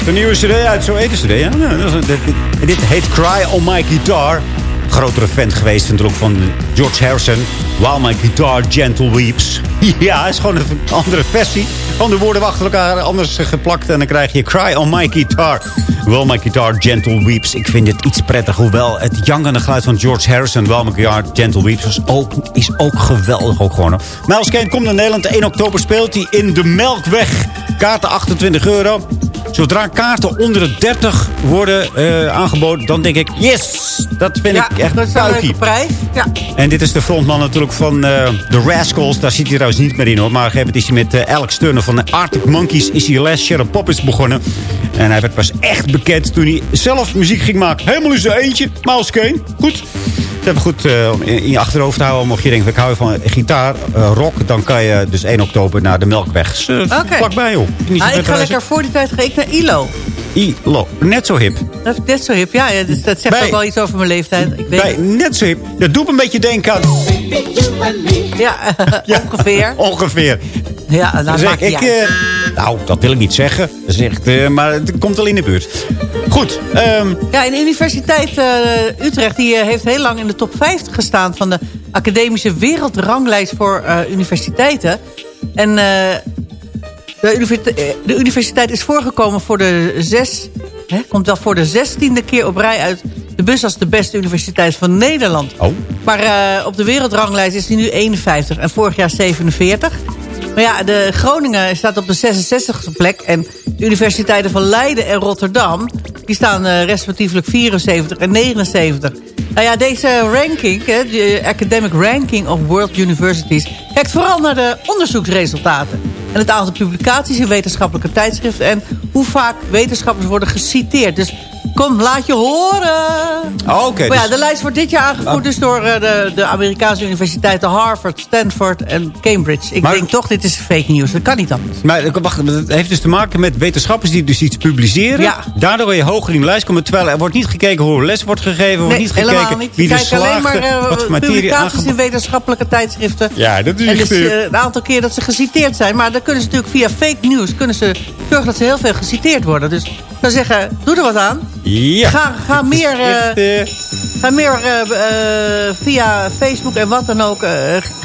heeft een nieuwe cd uit. Zo de cd, ja. Dit, heet Cry on my Guitar. Grotere fan geweest natuurlijk van George Harrison. While my guitar gentle weeps. Ja, het is gewoon een andere versie. Van de woorden achter elkaar anders geplakt. En dan krijg je Cry on my guitar. While my guitar gentle weeps. Ik vind dit iets prettig. Hoewel het jankende geluid van George Harrison. While my guitar gentle weeps is ook, is ook geweldig. Ook gewoon. Miles Kane komt naar Nederland. 1 oktober speelt hij in de Melkweg. Kaarten 28 euro. Zodra kaarten onder de 30 worden eh, aangeboden, dan denk ik, yes! Dat vind Ja, ik echt dat is een leuke prijs. Ja. En dit is de frontman natuurlijk van eh The Rascals. Daar zit hij trouwens niet meer in hoor. Maar op een gegeven moment is hij met eh, Alex Turner van de Arctic Monkeys... is hij Les Sharon Poppins begonnen. En hij werd pas echt bekend toen hij zelf muziek ging maken. Helemaal in zijn eentje. Miles Kane. Goed. Is even goed eh, om in in je achterhoofd te houden. Mocht je denken, ik hou van gitaar, eh, rock... dan kan je dus 1 oktober naar de Melkweg. Dus, eh, Oké. Vlakbij, joh. Niet Ah, ik ga reizen. lekker voor die tijd ga ik naar ILO. ILO. Net zo hip. Dat is net zo hip. Ja, ja dus dat zegt Bij- ook wel iets over mijn leeftijd. Ik weet Bij net zo hip. Dat doet me een beetje denken aan... Ja, ongeveer. Ongeveer. Ja, nou, Zeg, maakt niet ik, nou, dat wil ik niet zeggen. Dat is echt, eh, maar het komt wel in de buurt. Goed. ehm, Ja, en de Universiteit eh, Utrecht die, eh, heeft heel lang in de top 50 gestaan... van de academische wereldranglijst voor universiteiten. En de, universiteit, de universiteit is voorgekomen voor de zes... Hè, komt wel voor de zestiende keer op rij uit de bus als de beste universiteit van Nederland. Oh. Maar op de wereldranglijst is hij nu 51 en vorig jaar 47. Maar ja, de Groningen staat op de 66e plek. En de universiteiten van Leiden en Rotterdam... die staan eh, respectievelijk 74 en 79. Nou ja, deze ranking, de Academic Ranking of World Universities... kijkt vooral naar de onderzoeksresultaten. En het aantal publicaties in wetenschappelijke tijdschriften... en hoe vaak wetenschappers worden geciteerd. Dus kom, laat je horen! Oh, Oké. ja, dus- de lijst wordt dit jaar aangevoerd Oh. dus door eh, de, de Amerikaanse universiteiten Harvard, Stanford en Cambridge. Ik Maar- denk toch, dit is fake news. Dat kan niet anders. Maar eh, wacht, het heeft dus te maken met wetenschappers die dus iets publiceren. Ja. Daardoor wil je hoger in de lijst komen. Terwijl er wordt niet gekeken hoe les wordt gegeven. Wordt Nee, niet helemaal gekeken niet. wie er kijkt alleen slaagde. maar eh, wat publicaties in wetenschappelijke tijdschriften. Ja, dat is En dus een aantal keer dat ze geciteerd zijn. Maar dan kunnen ze natuurlijk via fake news... kunnen ze zorgen dat ze heel veel geciteerd worden. Dus zou zeggen, doe er wat aan. ja. Ga, ga meer, eh, ga meer eh, eh, via Facebook en wat dan ook...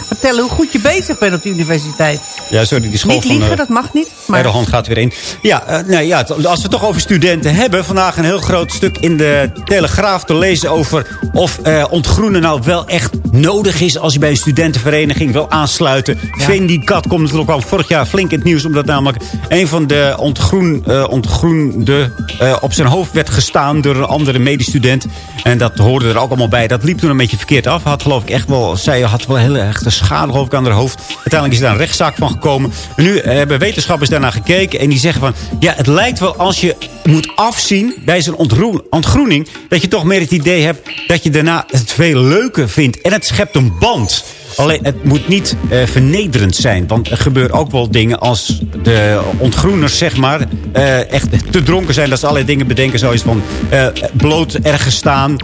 vertellen hoe goed je bezig bent op de universiteit. ja, sorry, die school Niet van... liegen, dat mag niet. Maar de hand gaat weer in. Ja, nee, ja, als we het toch over studenten hebben. Vandaag een heel groot stuk in de Telegraaf te lezen over of ontgroenen nou wel echt nodig is als je bij een studentenvereniging wil aansluiten. Vindicat komt natuurlijk al vorig jaar flink in het nieuws. Omdat namelijk een van de ontgroen, eh, eh, op zijn hoofd werd gestaan door een andere medestudent. En dat hoorde er ook allemaal bij. Dat liep toen een beetje verkeerd af. Had geloof ik echt wel, zij had wel heel de schade geloof ik aan haar hoofd. Uiteindelijk is daar een rechtszaak van gekomen. En nu hebben wetenschappers daarna gekeken. En die zeggen van, ja het lijkt wel als je moet afzien bij ontroe- ontgroening. Dat je toch meer het idee hebt dat je daarna het veel leuker vindt. En het schept een band. Alleen het moet niet eh, vernederend zijn. Want er gebeuren ook wel dingen als de ontgroeners, zeg maar, eh, echt te dronken zijn. Dat ze allerlei dingen bedenken. Zoiets van eh, bloot ergens staan.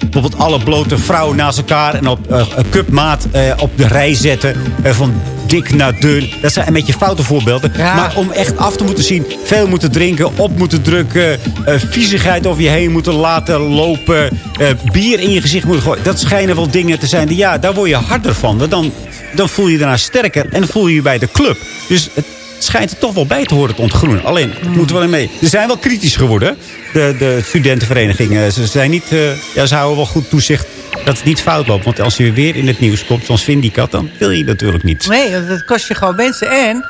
bijvoorbeeld alle blote vrouwen naast elkaar. En op een cupmaat op de rij zetten. van dik naar dun. Dat zijn een beetje foute voorbeelden. Ja. Maar om echt af te moeten zien. Veel moeten drinken. Op moeten drukken. viezigheid over je heen moeten laten lopen. bier in je gezicht moeten gooien. Dat schijnen wel dingen te zijn. Die, ja, daar word je harder van. Dan, dan voel je je daarna sterker. En voel je je bij de club. Dus het schijnt er toch wel bij te horen het ontgroenen. Alleen, het moet wel mee. Ze zijn wel kritisch geworden. De, de studentenverenigingen. Ze, zijn niet, eh, ja, ze houden wel goed toezicht dat het niet fout loopt. Want als je weer in het nieuws komt, zoals Vindicat, dan wil je natuurlijk niet. nee, dat kost je gewoon mensen. En,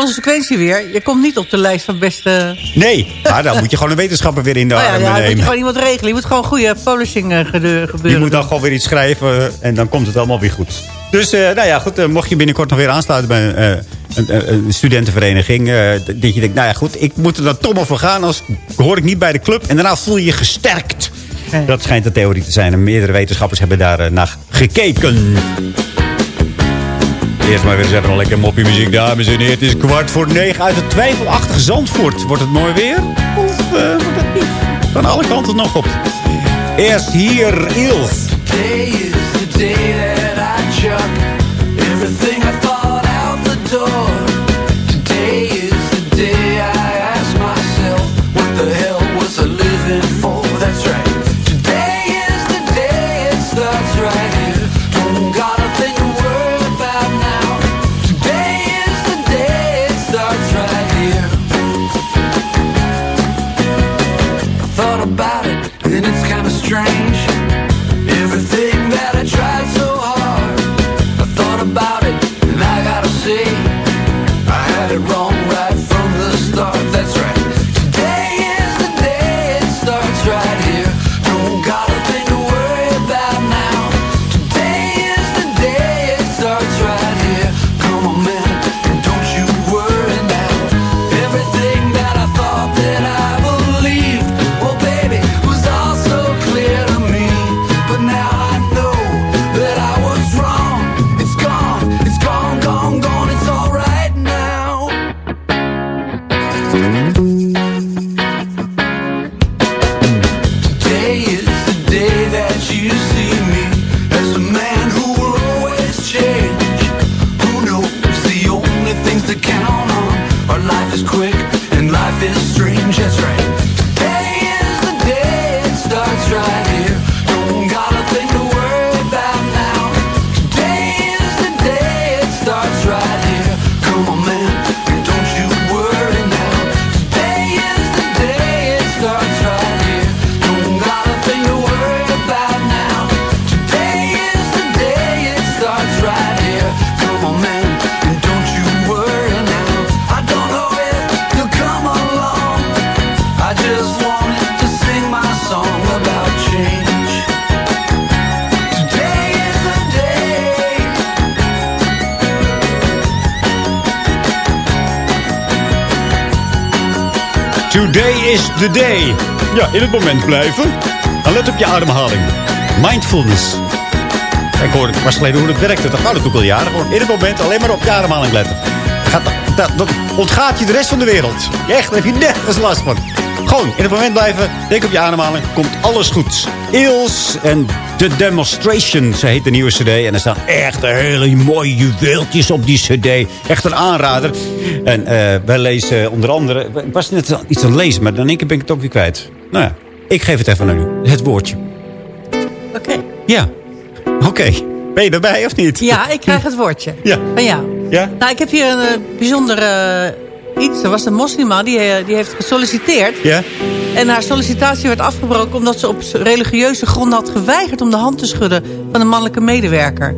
consequentie weer, je komt niet op de lijst van beste... Nee, maar dan moet je gewoon een wetenschapper weer in de Oh ja, armen ja, moet je gewoon iemand regelen. Je moet gewoon goede publishing eh, gede- Je gebeuren. moet dan gewoon weer iets schrijven en dan komt het allemaal weer goed. Dus eh, nou ja, goed, eh, mocht je binnenkort nog weer aansluiten bij een, een, een- een studentenvereniging. dat je denkt, nou ja goed, ik moet er dan toch maar voor gaan. Als hoor ik niet bij de club. En daarna voel je je gesterkt. Dat schijnt de theorie te zijn. En meerdere wetenschappers hebben daar naar gekeken. Eerst maar weer eens even een lekker moppie muziek, dames en heren. Het is kwart voor negen uit het twijfelachtige Zandvoort. Wordt het mooi weer? Of eh, wordt het niet? Van alle kanten nog op. Eerst hier Ilf. Today is the day that I chuck everything Today is the day. Ja, in het moment blijven. En let op je ademhaling. Mindfulness. Ik hoorde pas geleden hoe het werkte. Dat gaat natuurlijk al jaren. Gewoon in het moment alleen maar op je ademhaling letten. Gaat, dat, dat ontgaat je de rest van de wereld. Echt, daar heb je nergens last van. Gewoon in het moment blijven. Denk op je ademhaling. Komt alles goed. Eels en The Demonstration. Ze heet de nieuwe cd. En er staan echt hele mooie juweeltjes op die cd. Echt een aanrader. En eh, wij lezen onder andere... Ik was net iets aan het lezen, maar dan één keer ben ik het ook weer kwijt. Nou ja, ik geef het even aan u. Het woordje. Oké. Ja. Oké. Ben je erbij of niet? Ja, ik krijg het woordje. Ja. Van jou. Ja? Nou, ik heb hier een eh, bijzonder eh, iets. Er was een moslima, die, die heeft gesolliciteerd. Ja? En haar sollicitatie werd afgebroken... omdat ze op religieuze gronden had geweigerd... om de hand te schudden van een mannelijke medewerker.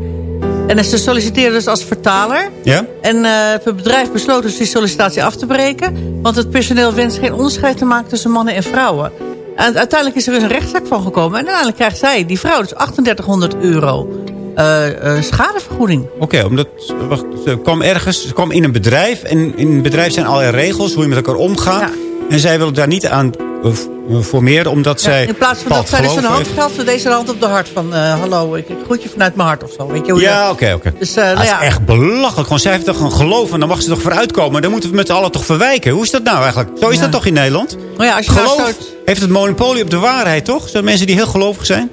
En ze solliciteerde dus als vertaler. Ja? En eh, het bedrijf besloot dus die sollicitatie af te breken. Want het personeel wenst geen onderscheid te maken tussen mannen en vrouwen. En uiteindelijk is er dus een rechtszaak van gekomen. En uiteindelijk krijgt zij, die vrouw, dus 3800 euro eh, eh, schadevergoeding. Oké, omdat wacht, ze kwam ergens, ze kwam in een bedrijf. En in een bedrijf zijn allerlei regels hoe je met elkaar omgaat. En zij wil daar niet aan v- eh, formeren, omdat zij... in plaats van dat zij dus een hand gaf, ze deze hand op de hart van... eh, hallo, ik, ik groet je vanuit mijn hart of zo. Weet je hoe Ja, oké, oké. Dus, eh, dat nou is ja. echt belachelijk. Gewoon, zij heeft toch een geloof en dan mag ze toch vooruitkomen. Dan moeten we met z'n allen toch verwijken. Hoe is dat nou eigenlijk? Zo is Ja. dat toch in Nederland? Maar ja, als je nou geloof heeft het monopolie op de waarheid, toch? Zijn mensen die heel gelovig zijn?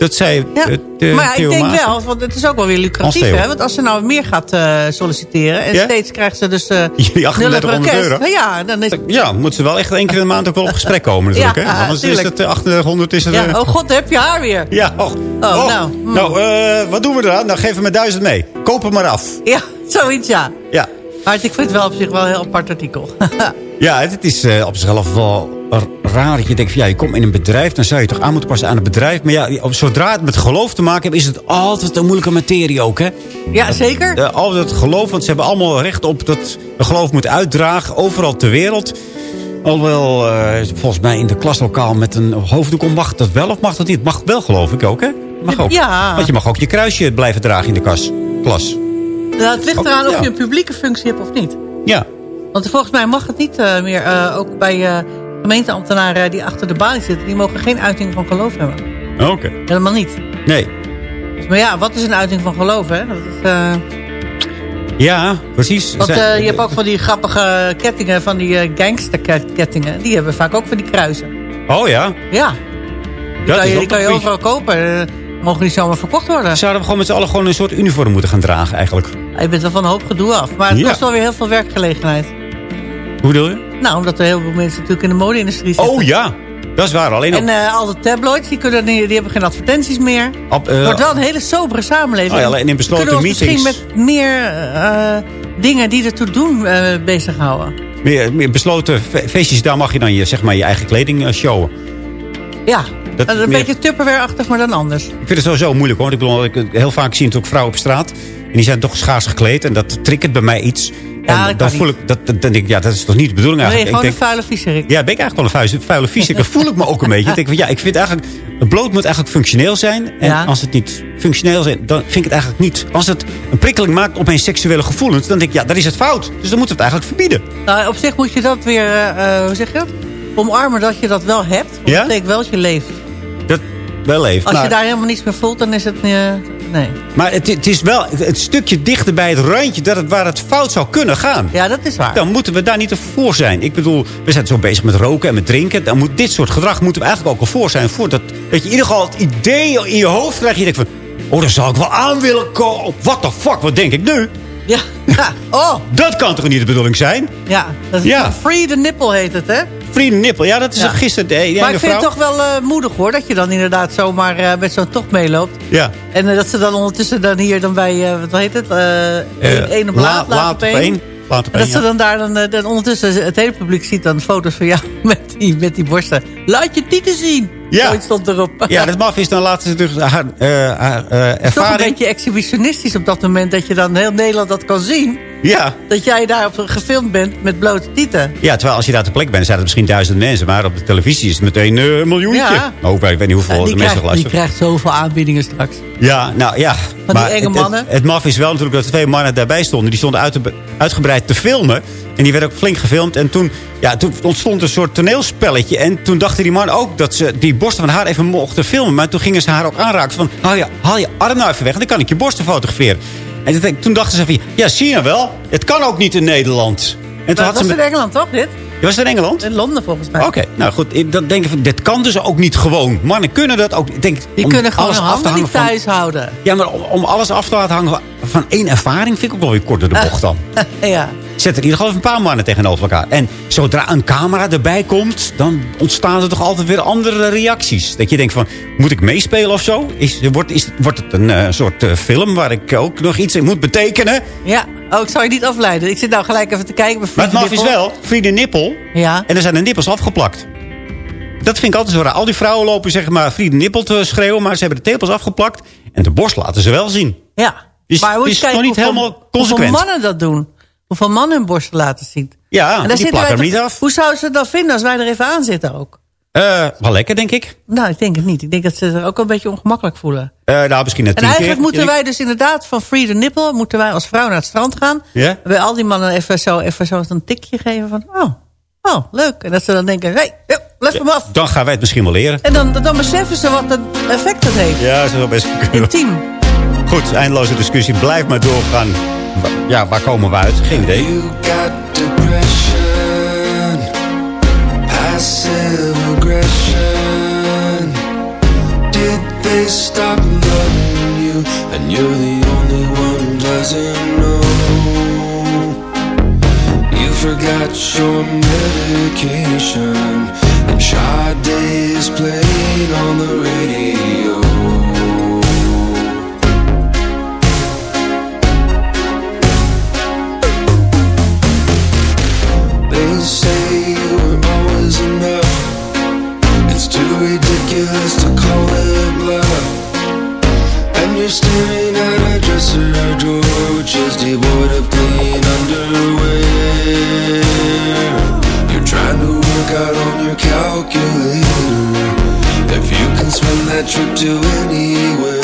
Dat zij... Ja, de maar ik denk wel, want het is ook wel weer lucratief. Hè? Want als ze nou meer gaat eh, solliciteren... en Ja? steeds krijgt ze dus... 3800 request, euro. nou Ja, dan is Ja, moet ze wel echt één keer in de maand ook wel op gesprek komen natuurlijk. Ja, hè? Anders tuurlijk. is het eh, 800 is het... ja, oh god, heb je haar weer. Ja, och. Oh, nou, mm. Nou, eh, wat doen we eraan? Nou, geef hem met duizend mee. Koop hem maar af. Ja, zoiets ja. Ja. Maar ik vind het wel op zich wel een heel apart artikel. Ja, het, het is op zichzelf wel raar dat je denkt... Van, ja, je komt in een bedrijf, dan zou je toch aan moeten passen aan het bedrijf. Maar ja, zodra het met geloof te maken heeft... is het altijd een moeilijke materie ook, hè? ja, zeker. Altijd geloof, want ze hebben allemaal recht op dat geloof moet uitdragen. Overal ter wereld. Alhoewel, eh, volgens mij in de klaslokaal met een hoofddoek om mag dat wel of mag dat niet? Mag wel, geloof ik ook, hè? Mag ook. Ja. Want je mag ook je kruisje blijven dragen in de kas, klas. Nou, het ligt Ook- eraan of je een publieke functie hebt of niet. Ja. Want volgens mij mag het niet eh, meer, eh, ook bij gemeenteambtenaren die achter de balie zitten... die mogen geen uiting van geloof hebben. Oké. Helemaal niet. Nee. Dus, maar ja, wat is een uiting van geloof, hè? Dat is, eh, Ja, precies. want eh, je hebt ook van die grappige kettingen, van die eh, gangsterkettingen. Die hebben vaak ook van die kruisen. Oh ja? Ja. Die Dat kan je, die kan je overal kopen. Eh, mogen die zomaar verkocht worden. Zouden we gewoon met z'n allen gewoon een soort uniform moeten gaan dragen eigenlijk? Je bent wel van een hoop gedoe af. Maar het Ja. kost wel weer heel veel werkgelegenheid. Hoe bedoel je? Nou, omdat er heel veel mensen natuurlijk in de mode-industrie zitten. Oh ja, dat is waar. Alleen En eh, al de tabloids, die, kunnen, die hebben geen advertenties meer. op, eh, Het wordt wel een hele sobere samenleving. Oh ja, alleen in besloten Kunnen ons misschien meetings. met meer eh, dingen die ertoe doen bezighouden. meer, meer besloten fe- feestjes, daar mag je dan je, zeg maar, je eigen kleding showen. Ja, Dat dat is is een meer- beetje Tupperware-achtig, maar dan anders. Ik vind het sowieso moeilijk hoor. Ik bedoel, ik, heel vaak zie natuurlijk vrouwen op straat. En die zijn toch schaars gekleed. En dat triggert bij mij iets. Ja, en dat dan voel ik, dat, dan denk ik, ja, dat is toch niet de bedoeling Dan eigenlijk. gewoon ik een vuile viezerik. ja, ben ik eigenlijk wel een vuile, vuile vies. Dat voel ik me ook een beetje. Ik denk van, ja, ik vind eigenlijk, het bloot moet eigenlijk functioneel zijn. En Ja. als het niet functioneel is, dan vind ik het eigenlijk niet. Als het een prikkeling maakt op mijn seksuele gevoelens, dan denk ik, ja, dan is het fout. Dus dan moeten we het eigenlijk verbieden. Nou, op zich moet je dat weer, eh, eh, hoe zeg je dat? Omarmen dat je dat wel hebt. Want Ja? dat betekent wel dat je leeft. Dat wel even. Als je daar helemaal niets meer voelt, dan is het... eh, nee. Maar het, het is wel het stukje dichter bij het randje dat het, waar het fout zou kunnen gaan. Ja, dat is waar. Dan moeten we daar niet voor zijn. Ik bedoel, we zijn zo bezig met roken en met drinken. Dan moet dit soort gedrag moeten we eigenlijk ook al voor zijn. Voordat dat je in ieder geval het idee in je hoofd krijgt. Je denkt van, oh, daar zou ik wel aan willen komen. What the fuck, wat denk ik nu? Ja. ja. Oh, Dat kan toch niet de bedoeling zijn? ja. Dat is Ja. Free the nipple heet het, hè? Free nippel, ja, dat is Ja. gisteren de maar ik vind vrouw. het toch wel eh, moedig, hoor. Dat je dan inderdaad zomaar eh, met zo'n tocht meeloopt. Ja. En eh, dat ze dan ondertussen dan hier dan bij, wat heet het? één op la- laat, laat, laat op één. En dat ze dan daar dan, dan ondertussen het hele publiek ziet dan foto's van jou met die, met die borsten. Laat je tieten zien. Ja. Zoiets stond erop. Ja, dat maf is dan laten ze dus haar, haar eh, Het is toch een ervaring... beetje exhibitionistisch op dat moment dat je dan heel Nederland dat kan zien. Ja. Dat jij daarop gefilmd bent met blote tieten. Ja, terwijl als je daar ter plekke bent, zijn er misschien duizend mensen. Maar op de televisie is het meteen eh, een miljoentje. Ja. Oh, ik weet niet hoeveel die, mensen krijgt, die luisteren. krijgt zoveel aanbiedingen straks. Ja, nou ja. die maar enge het- het- mannen? Het, maf is wel natuurlijk dat er twee mannen daarbij stonden. Die stonden uit, uitgebreid te filmen. En die werden ook flink gefilmd. En toen, ja, toen ontstond een soort toneelspelletje. En toen dachten die mannen ook dat ze die borsten van haar even mochten filmen. Maar toen gingen ze haar ook aanraken. Van, haal je, haal je arm nou even weg. Dan kan ik je borsten fotograferen. En toen- dachten ze van, ja, zie je nou wel. Het kan ook niet in Nederland. En toen Dat had was ze in Engeland toch, dit? Je was in Engeland? In Londen volgens mij. Oké, nou goed. Dan denk ik van, dit kan dus ook niet gewoon. Mannen kunnen dat ook. Ik denk, Die kunnen gewoon alles hun handen niet van- thuis houden. Ja, maar om, om alles af te laten hangen van één ervaring... vind ik ook wel weer kort door de bocht dan. ja. Zet er in ieder geval een paar mannen tegenover elkaar. En zodra een camera erbij komt... dan ontstaan er toch altijd weer andere reacties. Dat je denkt van, moet ik meespelen of zo? Is, wordt, is, wordt het een eh, soort eh, film waar ik ook nog iets in moet betekenen? Ja, oh, ik zal je niet afleiden. Ik zit nou gelijk even te kijken. Maar het maf is Nippel. wel, vrienden nippel. Ja. En er zijn de nippels afgeplakt. Dat vind ik altijd zo raar. Al die vrouwen lopen zeg maar vrienden nippel te schreeuwen... maar ze hebben de tepels afgeplakt. En de borst laten ze wel zien. Ja. Dus maar hoe het is nog niet helemaal consequent. Hoeveel mannen dat doen. Hoeveel mannen hun borsten laten zien. Ja, En daar die plakken hem niet af. Hoe zouden ze het dan vinden als wij er even aan zitten ook? Eh, wel lekker, denk ik. Nou, ik denk het niet. Ik denk dat ze het ook een beetje ongemakkelijk voelen. Eh, nou, misschien net En eigenlijk keer. moeten wij dus inderdaad van Free the Nipple... moeten wij als vrouw naar het strand gaan. Ja? Bij al die mannen even zo, even zo een tikje geven van... Oh, oh leuk. En dat ze dan denken, hey, ja, hem af. Dan gaan wij het misschien wel leren. En dan, dan beseffen ze wat een effect het heeft. Ja, dat zou best kunnen. Intiem. Goed, eindeloze discussie. Blijf maar doorgaan. Wa- Ja, waar komen we uit? Geen idee. got depression, passive aggression. Did they stop loving you? And you're the only one who doesn't know. You forgot your medication, and Sade is playing on the radio. Ridiculous to call it bluff. And you're staring at a dresser drawer which is devoid of clean underwear. You're trying to work out on your calculator if you can swim that trip to anywhere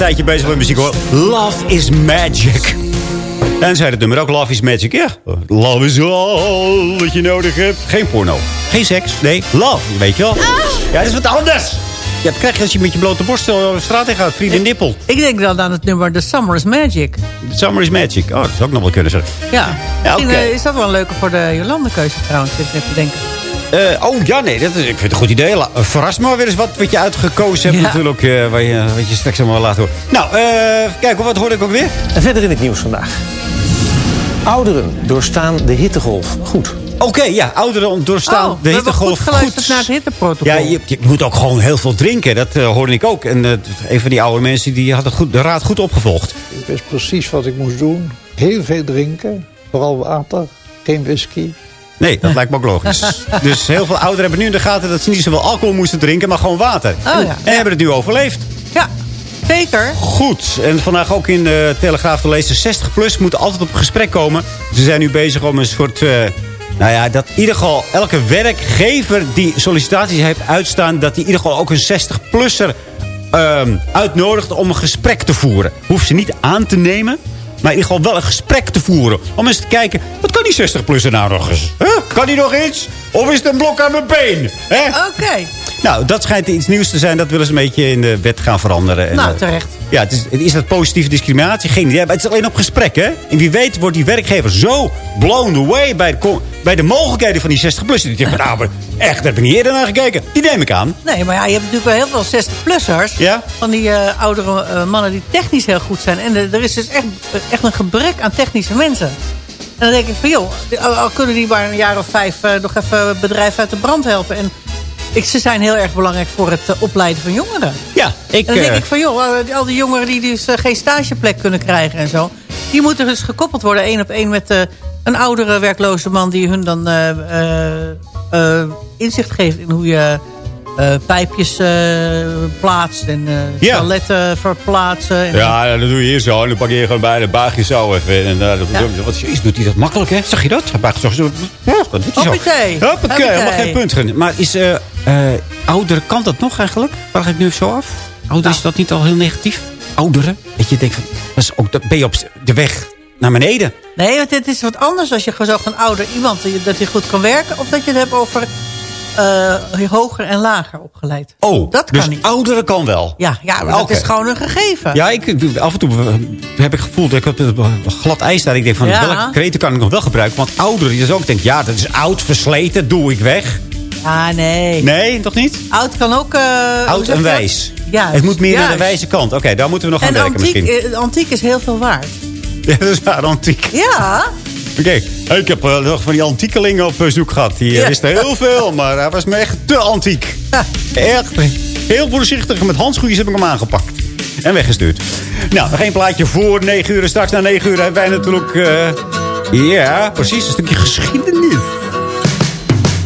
tijdje bezig met muziek hoor. Love is magic. En zei het nummer ook Love is magic. Ja, love is all wat je nodig hebt. Geen porno. Geen seks. Nee, love. Weet je wel. Ja, dat is wat anders. Ja, dat krijg je als je met je blote borst de straat in gaat. Vrienden nippel. Ik denk dan aan het nummer The Summer is Magic. Summer is magic. Oh, dat zou ook nog wel kunnen zeggen. Ja. Ja, eh, is dat wel een leuke voor de Jolande-keuze trouwens. Zit ik even Eh, oh ja, nee, dat is, ik vind het een goed idee. La- Verras me maar weer eens wat, wat je uitgekozen hebt Ja. natuurlijk. eh, waar je, wat je straks allemaal laat horen. Nou, eh kijk, wat hoorde ik ook weer? En verder in het nieuws vandaag. Ouderen doorstaan de hittegolf goed. Oké, ja, ouderen doorstaan Oh, de we hebben hittegolf goed geluisterd naar het hitteprotocol. Ja, je, je moet ook gewoon heel veel drinken. Dat hoorde ik ook. En eh, een van die oude mensen die hadden goed, de raad goed opgevolgd. Ik wist precies wat ik moest doen. Heel veel drinken, vooral water. Geen whisky? Nee, dat lijkt me ook logisch. dus heel veel ouderen hebben nu in de gaten dat ze niet zoveel alcohol moesten drinken, maar gewoon water. Oh, en, ja. en hebben het nu overleefd. Ja, zeker. Goed. En vandaag ook in de Telegraaf te lezen. 60 plus moeten altijd op gesprek komen. Ze zijn nu bezig om een soort... eh, nou ja, dat in ieder geval elke werkgever die sollicitaties heeft uitstaan... dat die in ieder geval ook een 60-plusser uitnodigt om een gesprek te voeren. Hoeft ze niet aan te nemen... Maar in ieder geval wel een gesprek te voeren. Om eens te kijken, wat kan die 60-plusser nou nog eens? Huh? Kan die nog iets? Of is het een blok aan mijn been? Oké. Nou, dat schijnt iets nieuws te zijn. Dat willen ze een beetje in de wet gaan veranderen. En, Nou, eh, terecht. Ja, het is, is dat positieve discriminatie? Geen idee. Maar het is alleen op gesprek, hè? En wie weet wordt die werkgever zo blown away bij de, bij de mogelijkheden van die 60-plussen. Die denkt, nou, echt, daar heb ik niet eerder naar gekeken. Die neem ik aan. Nee, maar ja, je hebt natuurlijk wel heel veel 60-plussers. Ja? Van die eh, oudere eh, mannen die technisch heel goed zijn. En eh, er is dus echt, echt een gebrek aan technische mensen. En dan denk ik van, joh, al, kunnen die maar een jaar of vijf nog even bedrijf uit de brand helpen. En ik, ze zijn heel erg belangrijk voor het eh, opleiden van jongeren. Ja, ik... En dan denk eh, ik van, joh, al die- al die jongeren die dus eh, geen stageplek kunnen krijgen en zo. Die moeten dus gekoppeld worden, één op één met eh, een oudere werkloze man... die hun dan eh, eh, eh, inzicht geeft in hoe je eh, pijpjes eh, plaatst... en eh Ja. toiletten verplaatsen. En Ja, dat doe je hier zo. En dan pak je hier gewoon bij de baagje zo even. En, uh, dat, Ja. wat, jezus, doet hij dat makkelijk, hè? Zag je dat? Hij buigt zo. zo ja, dat doet hij zo. Hoppatee. Hoppakee, helemaal geen punt. Maar is eh eh ouder, kan dat nog eigenlijk? Vraag ik nu zo af. Ouder, Nou. is dat niet al heel negatief? Ouderen? Dat je denkt van, dat is ook, dat ben je op de weg naar beneden. Nee, want het is wat anders als je gewoon zo'n ouder iemand... die- dat hij goed kan werken... of dat je het hebt over eh, hoger en lager opgeleid. Oh, Dat kan dus niet. ouderen kan wel. Ja, ja maar dat is gewoon een gegeven. Ja, ik, af en toe heb ik het gevoel dat ik op glad ijs sta. Ik denk van, Ja. welke kreten kan ik nog wel gebruiken? Want ouderen, die dus ook denkt, ja, dat is oud, versleten, doe ik weg. Ah, nee. Nee, toch niet? Oud kan ook... hoe Oud en wijs. Juist, Het moet meer naar de juist. wijze kant. Oké, daar moeten we nog aan En werken antiek, misschien. eh, antiek is heel veel waard. Ja, dat is waar, antiek. Ja. Oké, ik heb eh, nog van die antiekelingen op eh, zoek gehad. Die eh, Ja. wisten heel veel, maar hij was me echt te antiek. Echt heel voorzichtig. Met handschoentjes heb ik hem aangepakt. En weggestuurd. Nou, nog één plaatje voor 9 uur. Straks na 9 uur hebben wij natuurlijk... eh, ja, precies. Een stukje geschiedenis.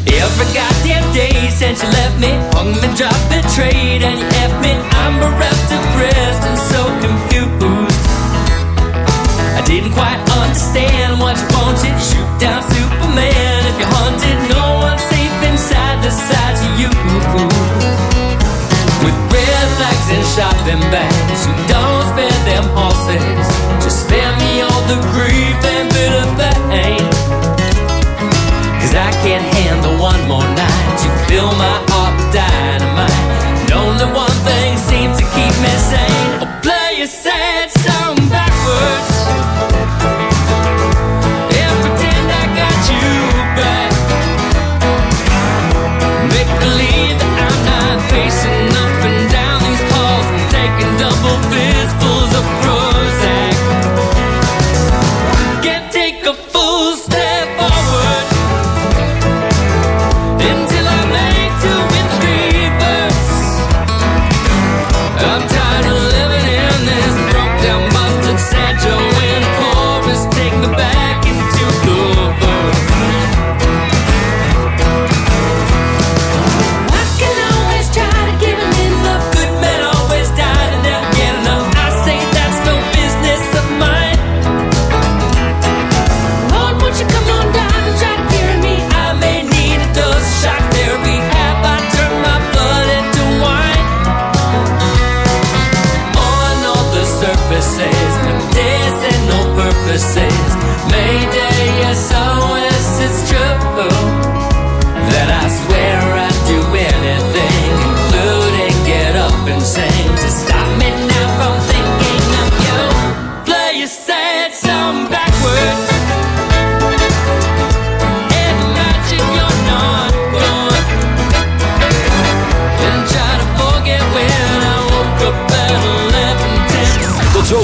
Every goddamn day since you left me, hung me, dropped, betrayed, and you left me. I'm bereft, depressed, and so confused. I didn't quite understand what you wanted. Shoot down Superman if you're hunted. No one safe inside the sides of you. With red flags and shopping bags, who don't spare them horses. Just spare me all the grief